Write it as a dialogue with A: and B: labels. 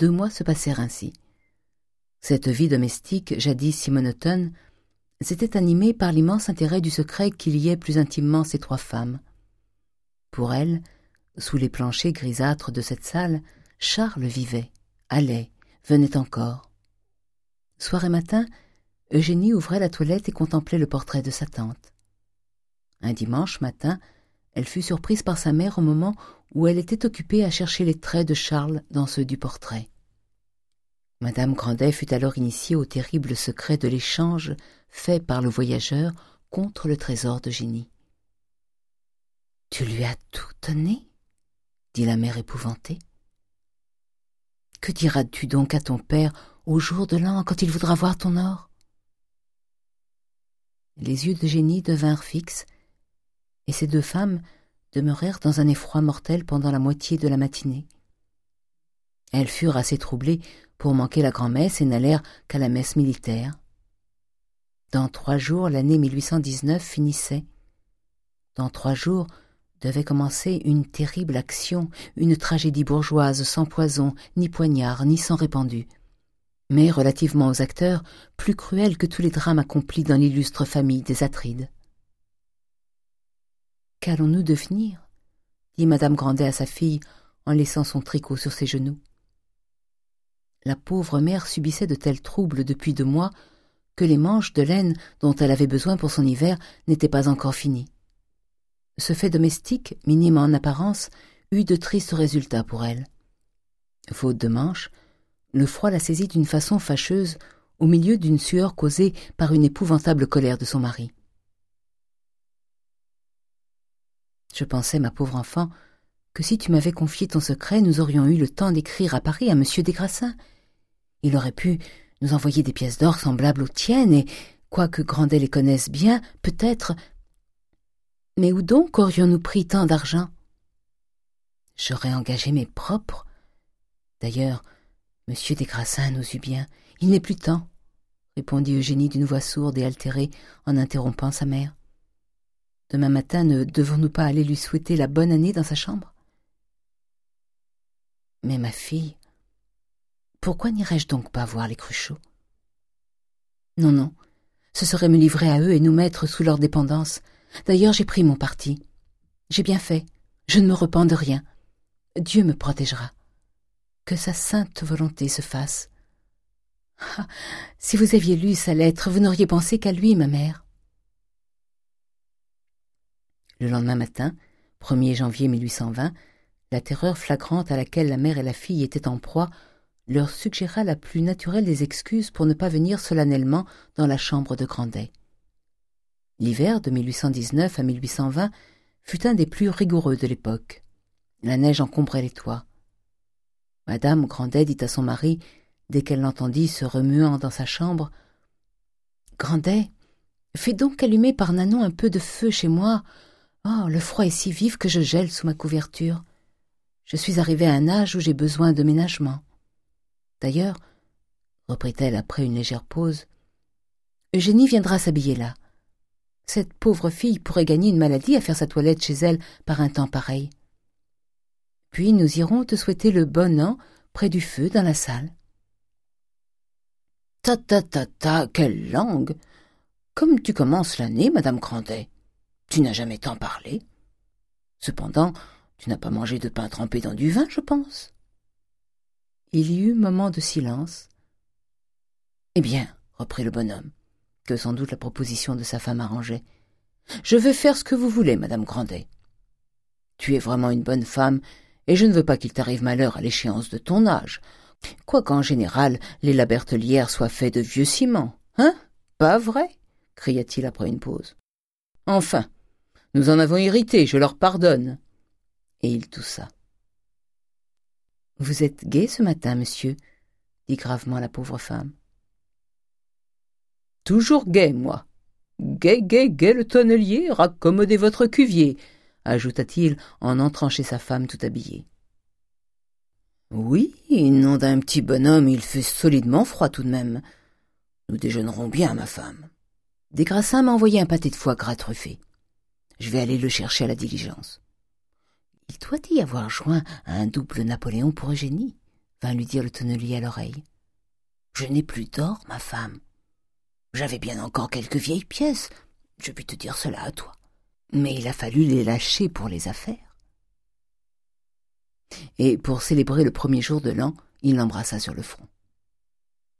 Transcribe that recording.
A: deux mois se passèrent ainsi. Cette vie domestique, jadis si monotone, s'était animée par l'immense intérêt du secret qui liait plus intimement ces trois femmes. Pour elles, sous les planchers grisâtres de cette salle, Charles vivait, allait, venait encore. Soir et matin, Eugénie ouvrait la toilette et contemplait le portrait de sa tante. Un dimanche matin, elle fut surprise par sa mère au moment où elle était occupée à chercher les traits de Charles dans ceux du portrait. Madame Grandet fut alors initiée au terrible secret de l'échange fait par le voyageur contre le trésor d'Eugénie. « Tu lui as tout donné ?» dit la mère épouvantée. « Que diras-tu donc à ton père au jour de l'an quand il voudra voir ton or ?» Les yeux d'Eugénie devinrent fixes, et ces deux femmes demeurèrent dans un effroi mortel pendant la moitié de la matinée. Elles furent assez troublées pour manquer la grand-messe et n'allèrent qu'à la messe militaire. Dans trois jours, l'année 1819 finissait. Dans trois jours devait commencer une terrible action, une tragédie bourgeoise sans poison, ni poignard, ni sang répandu. Mais, relativement aux acteurs, plus cruelle que tous les drames accomplis dans l'illustre famille des Atrides. Qu'allons-nous devenir? dit Madame Grandet à sa fille en laissant son tricot sur ses genoux. La pauvre mère subissait de tels troubles depuis deux mois que les manches de laine dont elle avait besoin pour son hiver n'étaient pas encore finies. Ce fait domestique, minime en apparence, eut de tristes résultats pour elle. Faute de manches, le froid la saisit d'une façon fâcheuse au milieu d'une sueur causée par une épouvantable colère de son mari. Je pensais, ma pauvre enfant, que si tu m'avais confié ton secret, nous aurions eu le temps d'écrire à Paris à Monsieur Desgrassins. Il aurait pu nous envoyer des pièces d'or semblables aux tiennes, et, quoique Grandet les connaisse bien, peut-être... Mais où donc aurions-nous pris tant d'argent? J'aurais engagé mes propres. D'ailleurs, Monsieur Desgrassins nous eut bien. Il n'est plus temps, répondit Eugénie d'une voix sourde et altérée en interrompant sa mère. Demain matin, ne devons-nous pas aller lui souhaiter la bonne année dans sa chambre? Mais ma fille, pourquoi n'irais-je donc pas voir les Cruchot Non, non, ce serait me livrer à eux et nous mettre sous leur dépendance. D'ailleurs, j'ai pris mon parti. J'ai bien fait, je ne me repens de rien. Dieu me protégera. Que sa sainte volonté se fasse. Ah, si vous aviez lu sa lettre, vous n'auriez pensé qu'à lui, ma mère. Le lendemain matin, 1er janvier 1820, la terreur flagrante à laquelle la mère et la fille étaient en proie leur suggéra la plus naturelle des excuses pour ne pas venir solennellement dans la chambre de Grandet. L'hiver de 1819 à 1820 fut un des plus rigoureux de l'époque. La neige encombrait les toits. Madame Grandet dit à son mari, dès qu'elle l'entendit se remuant dans sa chambre, « Grandet, fais donc allumer par Nanon un peu de feu chez moi, Oh, le froid est si vif que je gèle sous ma couverture. Je suis arrivée à un âge où j'ai besoin de ménagement. D'ailleurs, reprit-elle après une légère pause, Eugénie viendra s'habiller là. Cette pauvre fille pourrait gagner une maladie à faire sa toilette chez elle par un temps pareil. Puis nous irons te souhaiter le bon an près du feu dans la salle. Ta ta ta ta, quelle langue Comme tu commences l'année, Madame Grandet tu n'as jamais tant parlé. Cependant, tu n'as pas mangé de pain trempé dans du vin, je pense. Il y eut moment de silence. Eh bien, reprit le bonhomme, que sans doute la proposition de sa femme arrangeait, je veux faire ce que vous voulez, madame Grandet. Tu es vraiment une bonne femme, et je ne veux pas qu'il t'arrive malheur à l'échéance de ton âge, quoiqu'en général les labertelières soient faits de vieux ciment. Hein? Pas vrai? cria-t-il après une pause. Enfin, nous en avons hérité, je leur pardonne. Et il toussa. Vous êtes gai ce matin, monsieur, dit gravement la pauvre femme. Toujours gai, moi. Gai, gai, gai le tonnelier, raccommodez votre cuvier, ajouta-t-il en entrant chez sa femme tout habillée. Oui, nom d'un petit bonhomme, il fait solidement froid tout de même. Nous déjeunerons bien, ma femme. Desgrassins m'a envoyé un pâté de foie gras truffé. Je vais aller le chercher à la diligence. Il doit y avoir joint un double Napoléon pour Eugénie, vint lui dire le tonnelier à l'oreille. Je n'ai plus d'or, ma femme. J'avais bien encore quelques vieilles pièces, je puis te dire cela à toi. Mais il a fallu les lâcher pour les affaires. Et pour célébrer le premier jour de l'an, il l'embrassa sur le front.